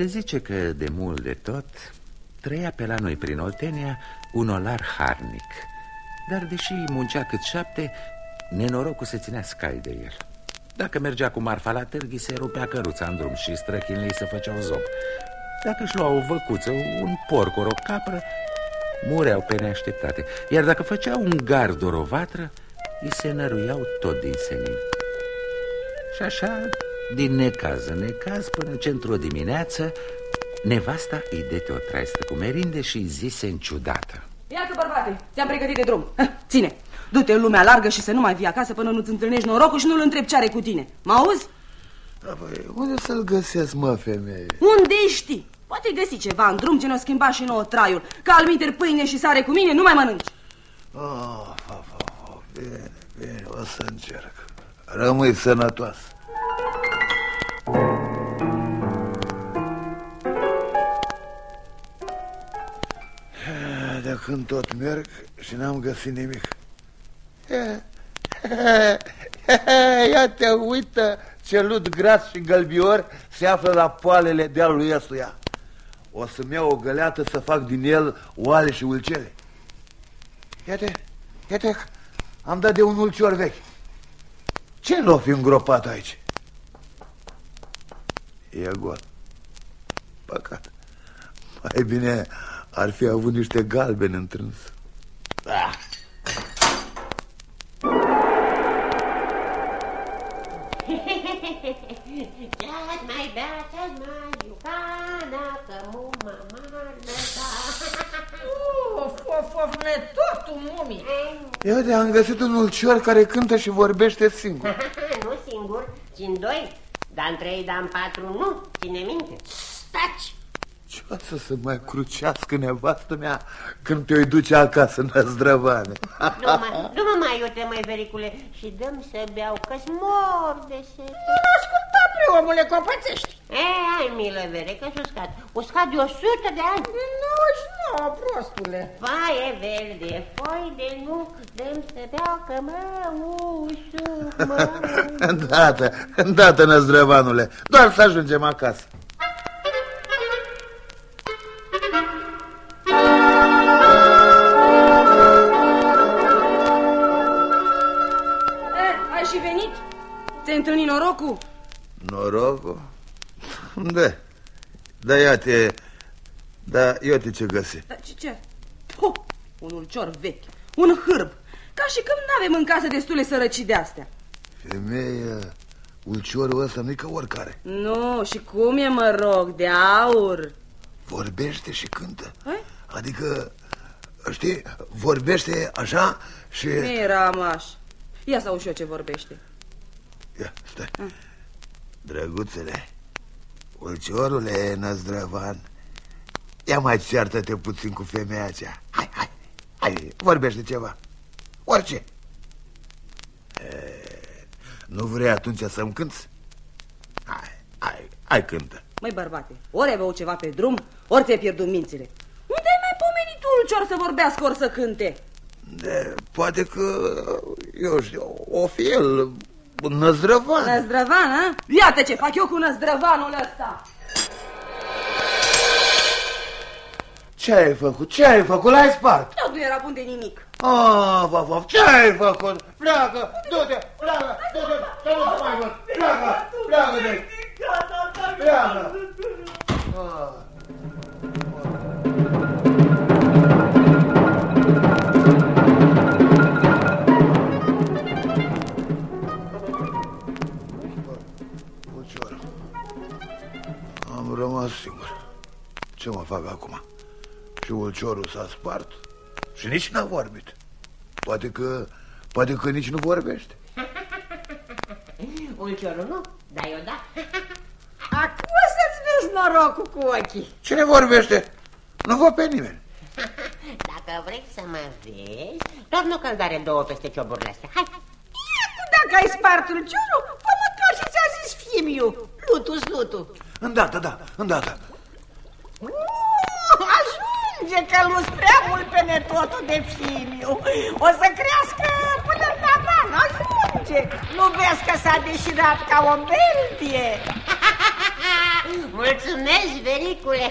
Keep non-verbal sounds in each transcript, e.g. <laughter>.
Se zice că de mult de tot trăia pe la noi prin Oltenia un olar harnic Dar deși muncea cât șapte, nenorocul se ținea scai de el. Dacă mergea cu marfa la târghi, se rupea căruța în drum și străchinlii să făceau zob. Dacă își lua o văcuță, un porc ori o capră, mureau pe neașteptate. Iar dacă făcea un gard ori o vatră, îi se năruiau tot din senin. Și așa, din necaz în necaz, până ce într-o dimineață Nevasta îi dete o traistă cu merinde și îi zise înciudată Iată, bărbate, ți-am pregătit de drum. Ține, du-te în lumea largă și să nu mai vii acasă până nu-ți întâlnești norocul și nu-l întrebi ce are cu tine. Mă auzi? Apoi, unde să-l găsesc, mă, femeie? Unde știi? Poate găsi ceva în drum ce ne-o schimba și nouă traiul. Ca almiter pâine și sare cu mine, nu mai mănânci. Oh, oh, oh, oh, bine, bine, o să încerc. Rămâi sănătoasă când tot merg și n-am găsit nimic. <laughs> Ia te uită ce lut gras și gălbior se află la poalele dealului ăstuia. O să-mi iau o găleată să fac din el oale și ulcele. Iată, iată, am dat de un ulcior vechi. Ce l-o fi îngropat aici? E gol Păcat. Mai bine ar fi avut niște galbeni întrâns ah. <laughs> Ce-ați mai bea, ce-ați mai iucana, că muma Of, of, of, netotul mumii Ia de am găsit un ulcior care cântă și vorbește singur. <laughs> Nu singur, ci în doi. Dar în trei, dar în patru nu, ține minte. Staci Ce o să se mai crucească nevastă mea când te-o duce acasă, năzdrăvane? Nu mă, nu mă mai iute, mai vericule Și dăm să beau, că-s mor de sete. Nu asculta, omule, copățești. E, ai milă, vere, că-s uscat. Uscat de o sută de ani. Nu, nu, prostule. Faie verde, foi de nuc Dăm să beau, că mă usuc, mă <laughs> Îndată, îndată, năzdrăvanule Doar să ajungem acasă Ți-ai întâlnit norocul? Norocul? Da, da, iată, da, iată ce găsi Da, ce, ce? Puh, un ulcior vechi, un hârb Ca și când n-avem în casă destule sărăcii de astea Femeie, ulciorul ăsta nu-i ca oricare Nu, și cum e, mă rog, de aur Vorbește și cântă Hai? Adică, știi, vorbește așa și... Mi ramaș Ia să auzi și eu ce vorbește Ia, stai. Drăguțele Ulciorule, năzdrăvan Ia mai ceartă-te puțin cu femeia aceea. Hai, hai, hai, vorbește ceva. Orice. E, Nu vrei atunci să-mi cânți? Hai, hai, hai cântă. Măi, bărbate, ori ai băut ceva pe drum, ori ți-ai pierdut mințile. Unde ai mai pomenit ulcior să vorbească, ori să cânte? de, Poate că, eu știu, o fi el un năzdrăvan Năzdrăvan, a? Iată ce fac eu cu năzdrăvanul ăsta Ce ai făcut? Ce ai făcut? L-ai spart Tot nu era bun de nimic Oh, of, of, ce ai făcut? Pleacă, du-te, pleacă, du-te, să nu te mai văd. Pleacă, pleacă de Pleacă. Ah. Fac acum? Și ulciorul s-a spart și nici n-a vorbit. Poate că, poate că nici nu vorbește. <laughs> Ulciorul nu, dar eu da Acum să-ți vezi norocul cu ochii Cine vorbește? Nu văd pe nimeni. <laughs> Dacă vrei să mă vezi Doar nu căldare două peste cioburile astea Hai, hai Iată dacă ai spart ulciorul Fă măcar și ți-a zis fimiu Lutu-s lutu Îndată, da, îndată. Uh, Ajunge că lu prea mult pe netotul de fimiu O să crească până în tavan Ajunge Nu vezi că s-a deșirat ca o beltie <laughs> Mulțumesc, vericule!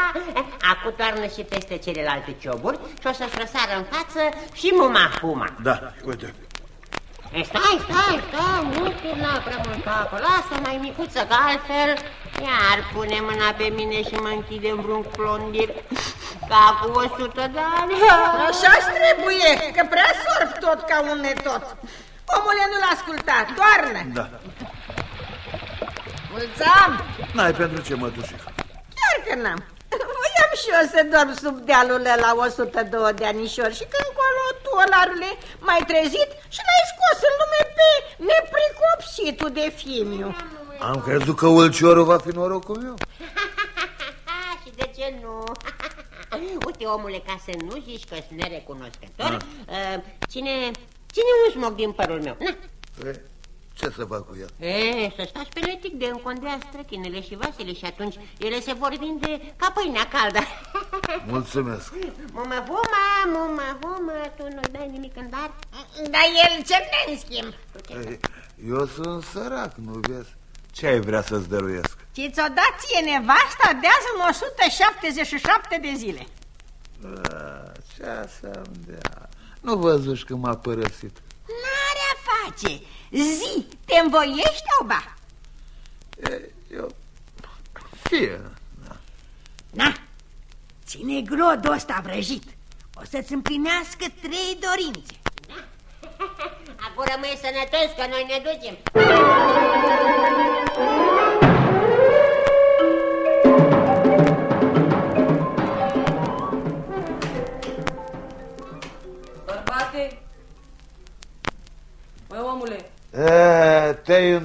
<laughs> Acum toarnă și peste celelalte cioburi și o să-și răsară în față și muma fuma. Da, uite. E, Stai, stai, stai, nu turna prea mult apă, lasă mai micuță, că altfel iar pune mâna pe mine și mă închide în vreun clondir ca cu o sută de ani. Așa-ți trebuie, că prea sorb tot ca un netot. Omule, nu-l asculta, toarnă. Da. Mulțam, N-ai pentru ce, mătușică. chiar că n-am. Voiam și eu să dorm sub dealul la 102 de anișori și când colo tu, olarule, m-ai trezit și l-ai scos în lume pe nepricopsitul de fimiu. Am crezut că ulciorul va fi norocul meu. <laughs> și de ce nu? <laughs> Uite, omule, ca să nu zici că sunt nerecunoscător, uh, ține, ține un smoc din părul meu. Na. E, ce să fac cu el? E, să stați pe letic de încondea străchinele și vasile și atunci ele se vor vinde ca pâinea caldă. <laughs> Mulțumesc. Mumă huma, mumă huma, tu nu-i dai nimic în dar? Dar el ce ne în schimb? Ei, Eu sunt sărac, nu vezi? Ce ai vrea să-ți dăruiesc? Și ți-o dat ție nevasta de azi în 177 de zile. A, ce să-mi dea? Nu văzuși că m-a părăsit. N-are a face. Zi, te învoiești, oba? E, eu... Fie. Na, ține glodul ăsta vrăjit. O să-ți împlinească trei dorințe. <laughs> Acum rămâi sănătos că noi ne ducem.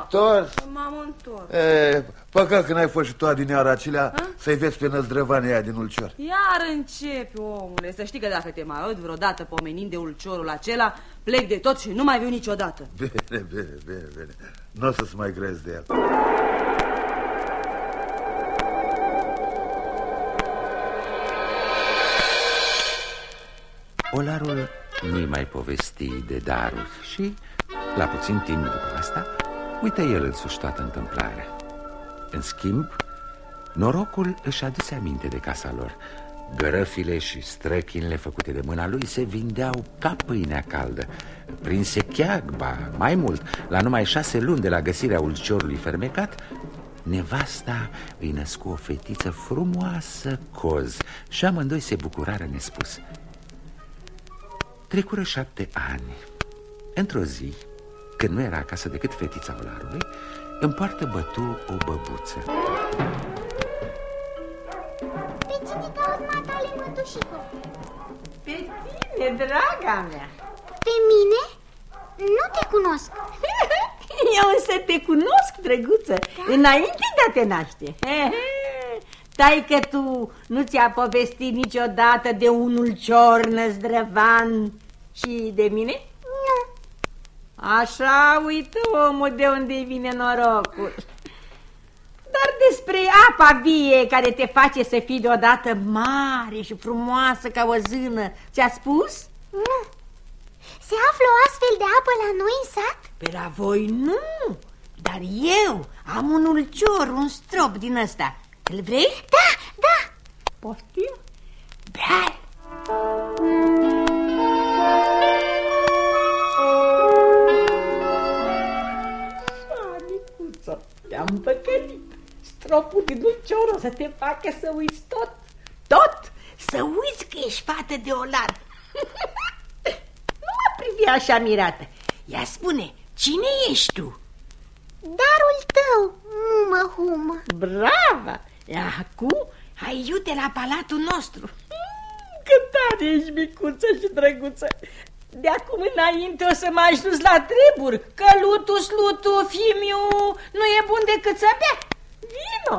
Întors? m-am întors. E, păcat că n-ai fost și tu adineaura acelea să-i vezi pe năzdrăvanii aia din ulcior. Iar începi, omule. Să știi că dacă te mai aud vreodată pomenind de ulciorul acela, plec de tot și nu mai viu niciodată. Bine, bine, bine, bine. Nu o să-ți mai crezi de el. Olarul nu-i mai povesti de daruri și, la puțin timp după asta, uite el însuși toată întâmplarea. În schimb, norocul își aduse aminte de casa lor. Gărăfile și străchinile făcute de mâna lui se vindeau ca pâinea caldă. Prin secheag, ba, mai mult, la numai șase luni de la găsirea ulciorului fermecat, nevasta îi născu o fetiță frumoasă coz și amândoi se bucurară nespus. Trecură șapte ani. Într-o zi, când nu era acasă decât fetița olarului, în poartă bătu o băbuță. Pe cine cauți, matale, mătușico? Pe tine, draga mea. Pe mine? Nu te cunosc. <laughs> Eu însă te cunosc, drăguță, înainte de a te naște. Tai că tu nu ți-a povestit niciodată de unul cior năzdrăvan și de mine? Nu. Așa uită omul de unde vine norocul. Dar despre apa vie care te face să fii deodată mare și frumoasă ca o zână, ți-a spus? Nu. Se află o astfel de apă la noi în sat? Pe la voi nu, dar eu am un ulcior, un strop din ăsta. Îl vrei? Da, da. Poftim? Bea Micuță, te-am păcălit. Stropul din ulcior o să te facă să uiți tot, tot, să uiți că ești fată de olar. <laughs> nu mă privi așa mirată. Ia spune, cine ești tu? Darul tău, mumă humă. Brava! Acum hai iute la palatul nostru. Cât tare ești, micuță și drăguță! De acum înainte o să mă ajungi la treburi, că lutu, slutu, fimiu nu e bun decât să bea. Vino!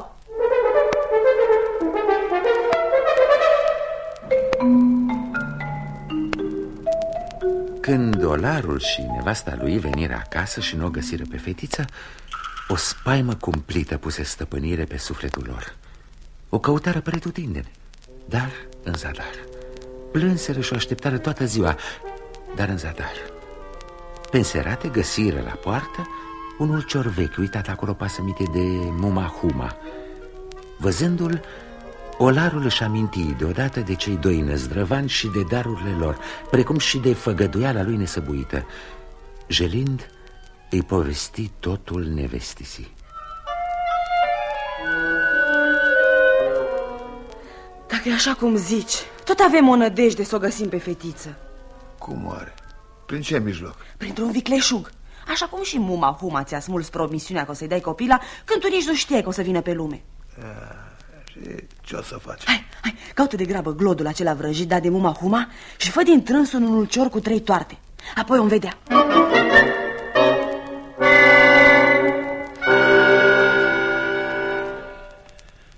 Când dolarul și nevasta lui veniră acasă și nu o găsiră pe fetiță, o spaimă cumplită puse stăpânire pe sufletul lor. O căutară pretutindene, dar în zadar. Plânseră și o așteptară toată ziua, dar în zadar. Penserate găsiră la poartă Un ulcior vechi, uitat acolo pasămite de Muma Huma Văzându-l, Olarul își aminti deodată de cei doi năzdrăvani și de darurile lor Precum și de făgăduiala lui nesăbuită. Jelind îi povesti totul nevestisii. Dacă e așa cum zici, tot avem o nădejde să o găsim pe fetiță Cum oare? Prin ce mijloc? Printr-un vicleșug Așa cum și muma Huma ți-a smuls promisiunea că o să-i dai copila Când tu nici nu știai că o să vină pe lume Și ce o să faci? Hai, hai, caută de grabă glodul acela vrăjit dat de muma Huma Și fă din trânsul un ulcior cu trei toarte Apoi om vedea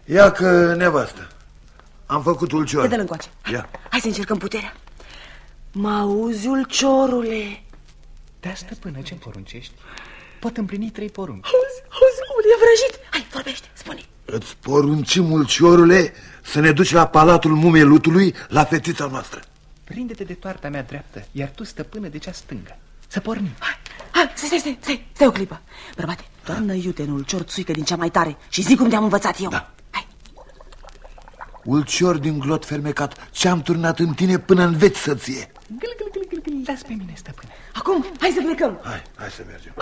Ia că nevastă Am făcut ulcior Dă-l încoace Hai, Ia. hai să încercăm puterea Mă auzi, ulciorule? Da, stăpână, ce poruncești? Pot împlini trei porunci. Auzi, auzi, omul e vrăjit. Hai, vorbește, spune. Îți poruncim, ulciorule, să ne duci la palatul mumielutului, la fetița noastră. Prinde-te de toarta mea dreaptă, iar tu, stăpână, de cea stângă. Să pornim. Hai, hai, stai, stai, stai, stai, stai o clipă. Bărbate, toarnă iute în ulcior țuică din cea mai tare Și zi cum te-am învățat eu. Da. Hai, Ulcior din glot fermecat, ce-am turnat în tine până înveți să ție Gâl, gâl, gâl, gâl, gâl, las pe mine, stăpână acum, hai să plecăm. Hai, hai să mergem.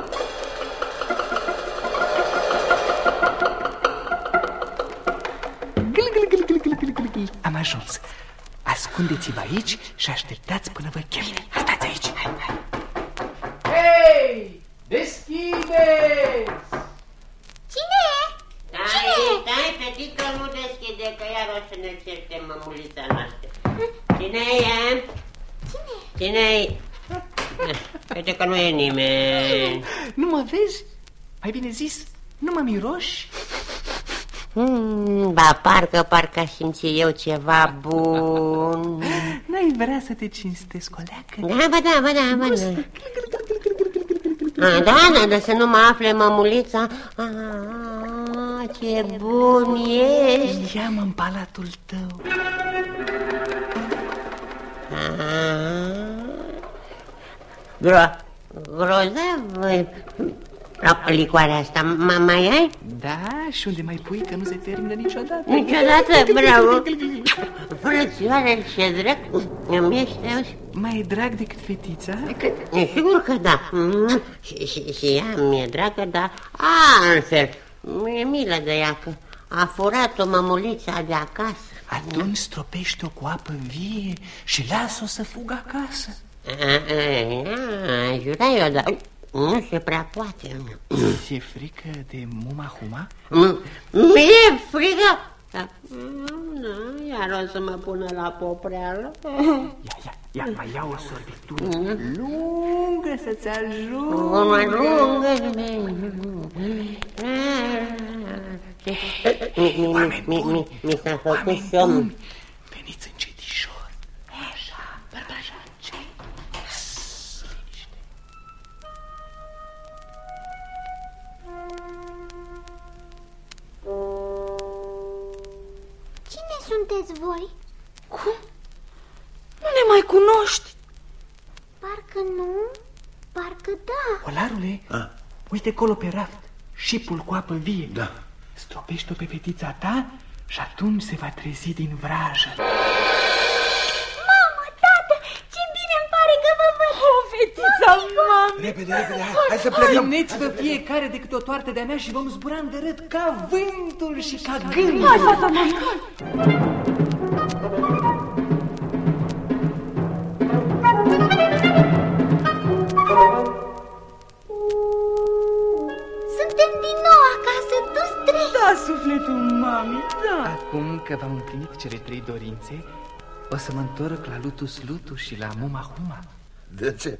Gâl, gâl, gâl, gâl, gâl, gâl, gâl, gâl. Am ajuns. Ascundeți-vă aici și așteptați până vă chem Stați aici, hai, hai Hei! Deschideți! Cine e? Stai, stai, fetică, nu deschide, că iar o să ne certe mămulița noastră. Cine e? Cine? Cine e? Uite că nu e nimeni. Nu mă vezi? Mai bine zis, nu mă miroși? Hmm, ba, parcă, parcă aș simți eu ceva bun. N-ai vrea să te cinstesc o leacă? Da, ba, da, ba, da, ba, da. A, da, da, dar să nu mă afle mămulița. Ah, ce bun ești. Ia-mă în palatul tău Ah. Gro grozav. Licoarea asta, m- mai ai? Da, și unde mai pui că nu se termină niciodată Niciodată, bravo. Frățioare, ce drag, îmi ești auzi? Mai e drag decât fetița? E Sigur că da. Mm, Și, și, și ea mi-e dragă, dar altfel. Mi-e milă de ea că a furat-o mămulița de acasă. Atunci stropește-o cu apă vie și lasă-o să fugă acasă A, a, a, Jura eu, dar nu se prea poate. Ți-e frică de muma huma? M- Mi-e frică. Da, mm, da, iar o să mă pună la popreală. Ia, ia, ia, mai ia o sorbitură lungă să-ți ajungă O mai lungă. Mi, mi, mi, mi, mi, mi s-a făcut Oameni somn. Da Olarule, A. uite acolo pe raft Șipul cu apă vie. Da. Stropește-o pe fetița ta și atunci se va trezi din vrajă. Mamă, tată, ce bine îmi pare că vă văd. O, fetița, mami Repede, repede, hai, hai să plecăm. Țineți-vă fiecare de câte o toartă de-a mea și vom zbura în dărât ca vântul și ca gândul. Hai, fata mea, Suntem din nou acasă, toți trei. Da, sufletul mami, da. Acum că v-am împlinit cele trei dorințe O să mă întorc la Lutus Lutus și la Muma Huma. De ce?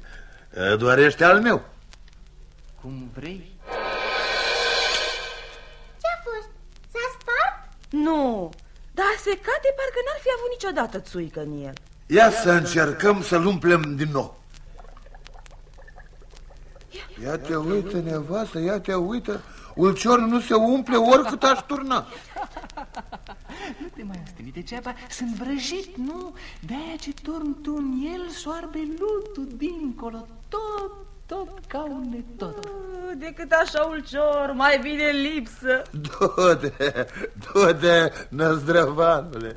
Doar ești al meu. Cum vrei. Ce-a fost? S-a spart? Nu, dar secat de parcă n-ar fi avut niciodată țuică în el. Ia să încercăm să-l umplem din nou Ia te uită, nevastă, ia te uită Ulciorul nu se umple oricât aș turna Nu te mai osteni degeaba, sunt vrăjit, nu? De-aia ce torni tu în el soarbe lutul dincolo Tot tot ca un netot. Decât așa ulcior, mai bine lipsă. Du-te, du-te, năzdrăvanule.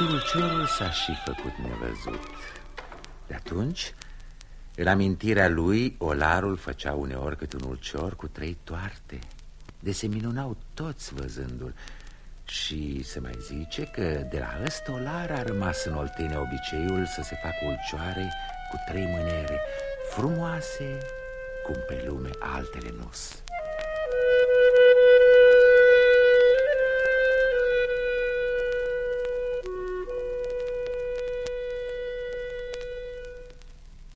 Și ulciorul s-a și făcut nevăzut. De atunci, în amintirea lui, olarul făcea uneori câte un ulcior cu trei toarte. De se minunau toți văzându-l. Și se mai zice că de la ăsta olar a rămas în Oltenia obiceiul să se facă ulcioare cu trei mânere, frumoase cum pe lume altele nu